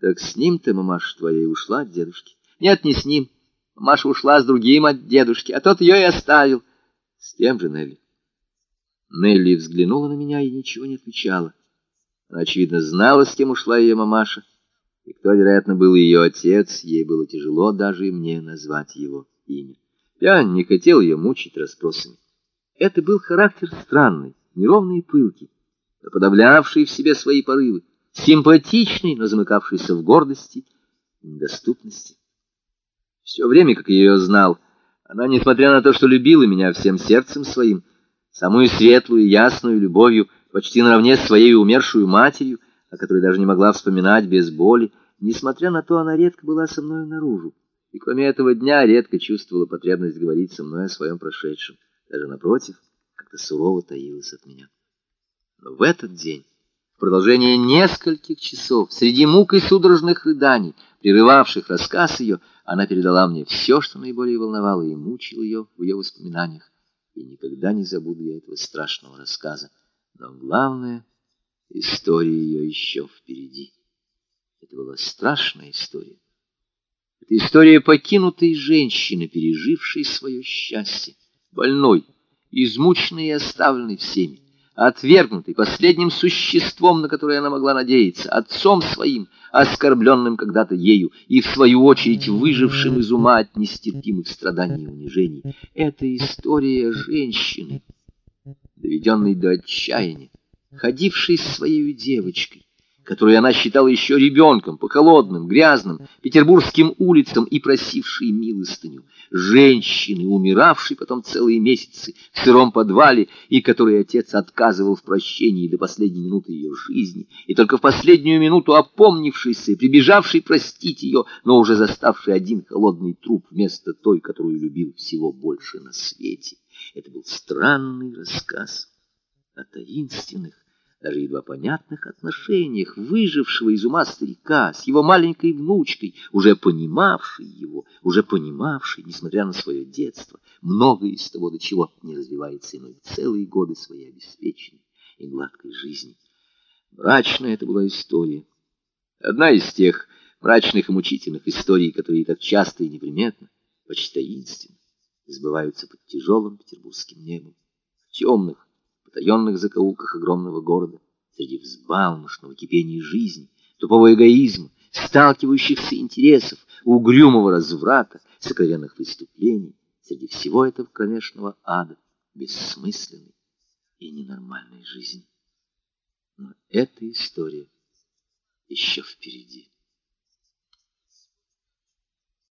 Так с ним-то мамаша твоя и ушла от дедушки. Нет, не с ним. Маша ушла с другим от дедушки, а тот ее и оставил. С тем же Нелли. Нелли взглянула на меня и ничего не отвечала. Она, очевидно, знала, с кем ушла ее мамаша, и кто, вероятно, был ее отец, ей было тяжело даже и мне назвать его имя. Я не хотел ее мучить расспросами. Это был характер странный, неровный и пылкий, подавлявший в себе свои порывы, симпатичный, но замыкавшийся в гордости и недоступности. Все время, как я ее знал, она, несмотря на то, что любила меня всем сердцем своим, самую светлую и ясную любовью, почти наравне с своей умершую матерью, о которой даже не могла вспоминать без боли, несмотря на то, она редко была со мной наружу, и кроме этого дня редко чувствовала потребность говорить со мной о своем прошедшем, даже напротив, как-то сурово таилась от меня. Но в этот день, в продолжение нескольких часов, среди мук и судорожных рыданий, прерывавших рассказ ее, она передала мне все, что наиболее волновало и мучило ее в ее воспоминаниях, и никогда не забуду я этого страшного рассказа. Но главное, история ее еще впереди. Это была страшная история. Это история покинутой женщины, пережившей свое счастье, больной, измученной и оставленной всеми, отвергнутой последним существом, на которое она могла надеяться, отцом своим, оскорбленным когда-то ею, и, в свою очередь, выжившим из ума от нестерпимых страданий и унижений. Это история женщины, доведенной до отчаяния, ходившей с своей девочкой, которую она считала еще ребенком, по холодным, грязным петербургским улицам и просившей милостыню, женщины, умиравшей потом целые месяцы в сыром подвале, и которой отец отказывал в прощении до последней минуты ее жизни, и только в последнюю минуту опомнившийся, прибежавший простить ее, но уже заставший один холодный труп вместо той, которую любил всего больше на свете. Это был странный рассказ о таинственных, даже едва понятных отношениях выжившего из ума старика с его маленькой внучкой, уже понимавшей его, уже понимавшей, несмотря на свое детство, многое из того, до чего не развивается иной целые годы своей обеспеченной и гладкой жизни. Мрачная это была история. Одна из тех мрачных и мучительных историй, которые так часто и неприметно, почти таинственно, сбываются под тяжелым петербургским небом, в темных, потаенных закоулках огромного города, среди взбалмошного кипения жизни, тупого эгоизма, сталкивающихся интересов, угрюмого разврата, сокровенных преступлений, среди всего этого кромешного ада, бессмысленной и ненормальной жизни. Но эта история еще впереди.